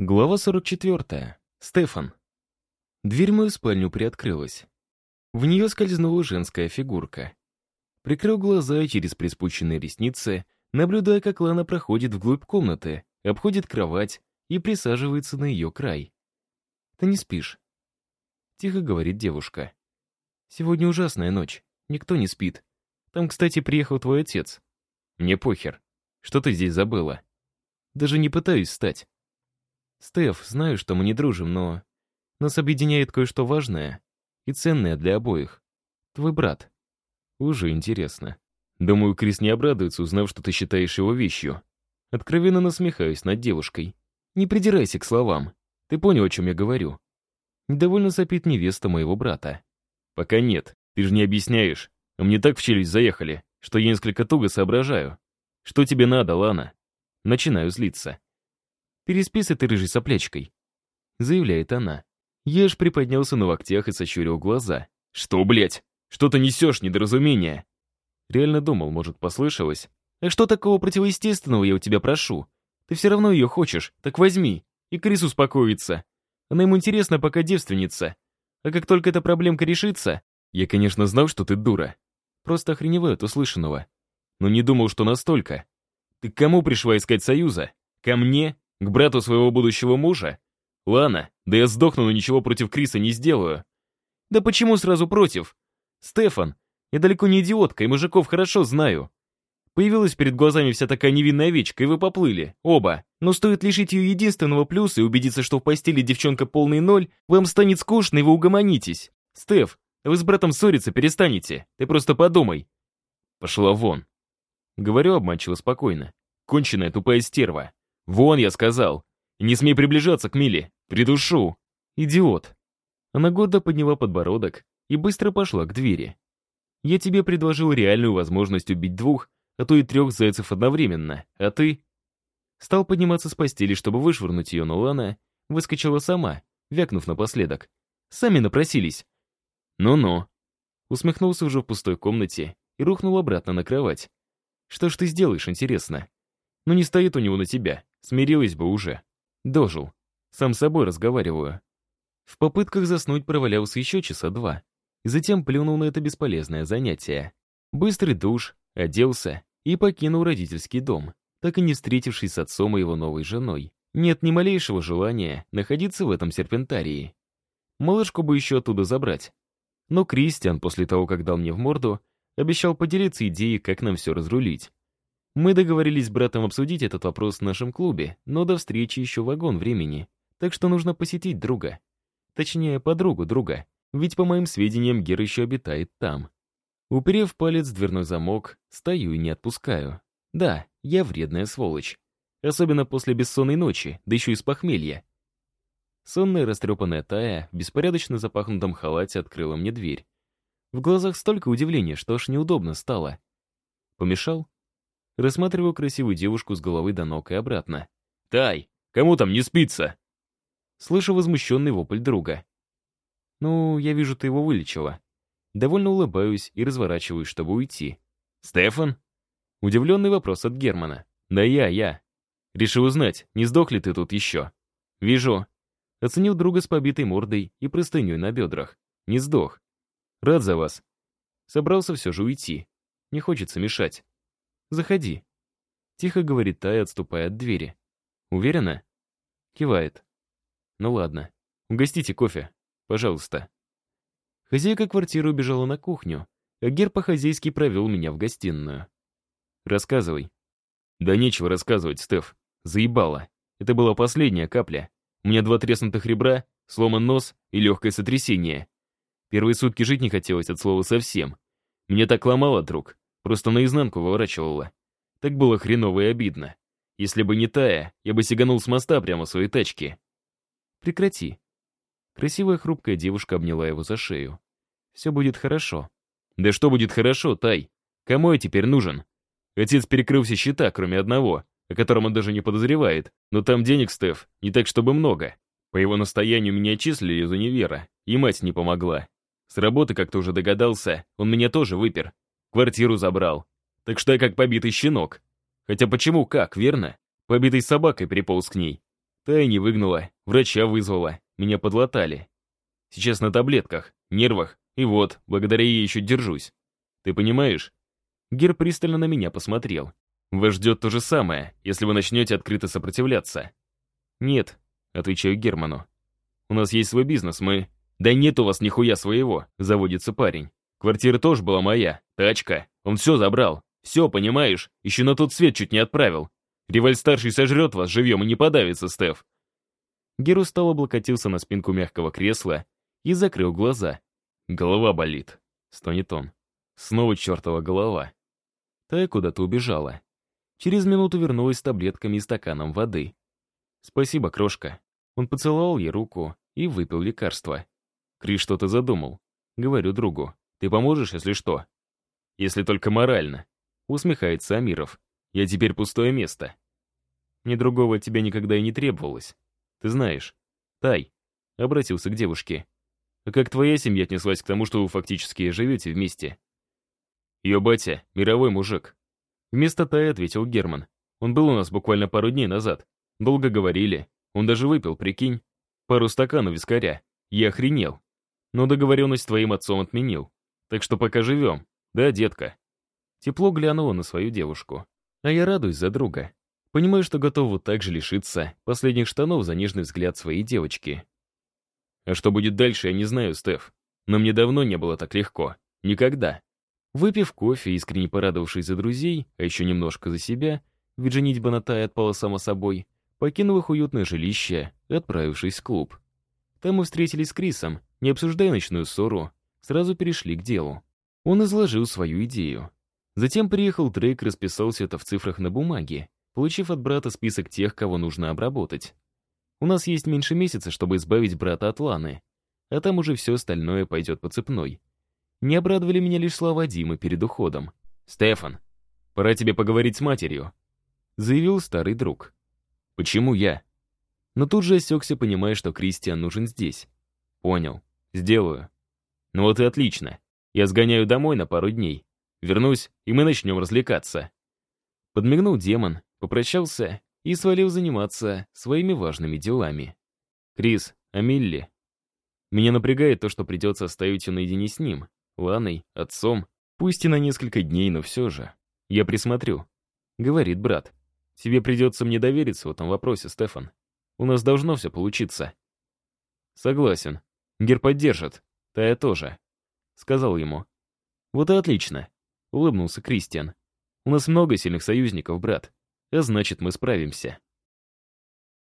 Глава 44. Стефан. Дверь в мою спальню приоткрылась. В нее скользнула женская фигурка. Прикрыл глаза через приспущенные ресницы, наблюдая, как Лана проходит вглубь комнаты, обходит кровать и присаживается на ее край. «Ты не спишь?» Тихо говорит девушка. «Сегодня ужасная ночь. Никто не спит. Там, кстати, приехал твой отец. Мне похер. Что ты здесь забыла? Даже не пытаюсь встать. «Стеф, знаю, что мы не дружим, но... Нас объединяет кое-что важное и ценное для обоих. Твой брат». «Уже интересно. Думаю, Крис не обрадуется, узнав, что ты считаешь его вещью. Откровенно насмехаюсь над девушкой. Не придирайся к словам. Ты понял, о чем я говорю?» Недовольно сопит невеста моего брата. «Пока нет. Ты же не объясняешь. А мне так в челюсть заехали, что я несколько туго соображаю. Что тебе надо, Лана?» Начинаю злиться. «Переспи с этой рыжей соплячкой», — заявляет она. Аж приподнялся на локтях и сощурил глаза. «Что, блядь? Что ты несешь, недоразумение?» Реально думал, может, послышалось. «А что такого противоестественного я у тебя прошу? Ты все равно ее хочешь, так возьми. И Крис успокоится. Она ему интересна, пока девственница. А как только эта проблемка решится... Я, конечно, знал, что ты дура. Просто охреневаю от услышанного. Но не думал, что настолько. Ты к кому пришла искать союза? Ко мне? К брату своего будущего мужа? Лана, да я сдохну, но ничего против Криса не сделаю. Да почему сразу против? Стефан, я далеко не идиотка, и мужиков хорошо знаю. Появилась перед глазами вся такая невинная овечка, и вы поплыли, оба. Но стоит лишить ее единственного плюса и убедиться, что в постели девчонка полный ноль, вам станет скучно, и вы угомонитесь. Стеф, вы с братом ссориться перестанете, ты просто подумай. Пошла вон. Говорю обманчиво спокойно. Конченая тупая стерва. «Вон, я сказал! Не смей приближаться к Миле! Придушу!» «Идиот!» Она гордо подняла подбородок и быстро пошла к двери. «Я тебе предложил реальную возможность убить двух, а то и трех зайцев одновременно, а ты...» Стал подниматься с постели, чтобы вышвырнуть ее, но Лана выскочила сама, вякнув напоследок. «Сами напросились!» «Ну-ну!» Усмехнулся уже в пустой комнате и рухнул обратно на кровать. «Что ж ты сделаешь, интересно?» «Ну не стоит у него на тебя, Смирилась бы уже. Дожил. Сам с собой разговариваю. В попытках заснуть провалялся еще часа два. Затем плюнул на это бесполезное занятие. Быстрый душ, оделся и покинул родительский дом, так и не встретившись с отцом и его новой женой. Нет ни малейшего желания находиться в этом серпентарии. Малышку бы еще оттуда забрать. Но Кристиан, после того, как дал мне в морду, обещал поделиться идеей, как нам все разрулить. Мы договорились с братом обсудить этот вопрос в нашем клубе, но до встречи еще вагон времени, так что нужно посетить друга. Точнее, подругу друга, ведь, по моим сведениям, Гер еще обитает там. Уперев палец в дверной замок, стою и не отпускаю. Да, я вредная сволочь. Особенно после бессонной ночи, да еще и с похмелья. Сонная растрепанная Тая в беспорядочно запахнутом халате открыла мне дверь. В глазах столько удивления, что аж неудобно стало. Помешал? Рассматриваю красивую девушку с головы до ног и обратно. «Тай, кому там не спится?» Слышу возмущенный вопль друга. «Ну, я вижу, ты его вылечила». Довольно улыбаюсь и разворачиваюсь, чтобы уйти. «Стефан?» Удивленный вопрос от Германа. «Да я, я. Решил узнать, не сдох ли ты тут еще?» «Вижу». Оценил друга с побитой мордой и простыней на бедрах. «Не сдох. Рад за вас». Собрался все же уйти. Не хочется мешать. «Заходи», — тихо говорит Тая, отступая от двери. «Уверена?» Кивает. «Ну ладно. Угостите кофе. Пожалуйста». Хозяйка квартиры убежала на кухню, а Гер по-хозяйски провел меня в гостиную. «Рассказывай». «Да нечего рассказывать, Стеф. Заебало. Это была последняя капля. У меня два треснутых ребра, сломан нос и легкое сотрясение. Первые сутки жить не хотелось от слова совсем. Меня так ломало, друг. Просто наизнанку выворачивала. Так было хреново и обидно. Если бы не Тая, я бы сиганул с моста прямо в своей тачке. Прекрати. Красивая хрупкая девушка обняла его за шею. Все будет хорошо. Да что будет хорошо, Тай? Кому я теперь нужен? Отец перекрыл все счета, кроме одного, о котором он даже не подозревает. Но там денег, Стеф, не так чтобы много. По его настоянию меня отчислили из универа, и мать не помогла. С работы, как ты уже догадался, он меня тоже выпер. Квартиру забрал. Так что я как побитый щенок. Хотя почему как, верно? Побитой собакой приполз к ней. Тая не выгнала, врача вызвала, меня подлатали. Сейчас на таблетках, нервах, и вот, благодаря ей еще держусь. Ты понимаешь? Гер пристально на меня посмотрел. Вас ждет то же самое, если вы начнете открыто сопротивляться. Нет, отвечаю Герману. У нас есть свой бизнес, мы... Да нет у вас нихуя своего, заводится парень. Квартира тоже была моя, тачка. Он все забрал. Все, понимаешь? Еще на тот свет чуть не отправил. Реваль-старший сожрет вас живьем и не подавится, Стеф. Гер устало облокотился на спинку мягкого кресла и закрыл глаза. Голова болит. Стонет он. Снова чертова голова. Тая куда-то убежала. Через минуту вернулась с таблетками и стаканом воды. «Спасибо, крошка». Он поцеловал ей руку и выпил лекарство. Крис что-то задумал. Говорю другу. «Ты поможешь, если что?» «Если только морально», — усмехается Амиров. «Я теперь пустое место». «Мне другого от тебя никогда и не требовалось. Ты знаешь». «Тай», — обратился к девушке. «А как твоя семья отнеслась к тому, что вы фактически живете вместе?» Ее батя — мировой мужик. Вместо Тая ответил Герман. Он был у нас буквально пару дней назад. Долго говорили. Он даже выпил, прикинь. Пару стаканов вискаря. Я охренел. Но договоренность с твоим отцом отменил. Так что пока живем. Да, детка?» Тепло глянула на свою девушку. А я радуюсь за друга. Понимаю, что готов вот так же лишиться последних штанов за нежный взгляд своей девочки. А что будет дальше, я не знаю, Стеф. Но мне давно не было так легко. Никогда. Выпив кофе, искренне порадовавшись за друзей, а еще немножко за себя, ведь женитьба на Тае отпала само собой, покинув их уютное жилище и отправившись в клуб. Там мы встретились с Крисом, не обсуждая ночную ссору, сразу перешли к делу. Он изложил свою идею. Затем приехал Трейк, расписался это в цифрах на бумаге, получив от брата список тех, кого нужно обработать. У нас есть меньше месяца, чтобы избавить брата от Ланы, а там уже все остальное пойдет по цепной. Не обрадовали меня лишь слова Димы перед уходом. «Стефан, пора тебе поговорить с матерью», — заявил старый друг. «Почему я?» Но тут же осекся, понимая, что Кристиан нужен здесь. «Понял. Сделаю». «Ну вот и отлично. Я сгоняю домой на пару дней. Вернусь, и мы начнем развлекаться». Подмигнул демон, попрощался и свалил заниматься своими важными делами. «Крис, а Милли?» Меня напрягает то, что придется оставить ее наедине с ним, Ланой, отцом. Пусть и на несколько дней, но все же. Я присмотрю. Говорит брат. Тебе придется мне довериться в этом вопросе, Стефан. У нас должно все получиться. Согласен. Гер поддержит. Тая тоже. Сказал ему. Вот и отлично. Улыбнулся Кристиан. У нас много сильных союзников, брат. А значит, мы справимся.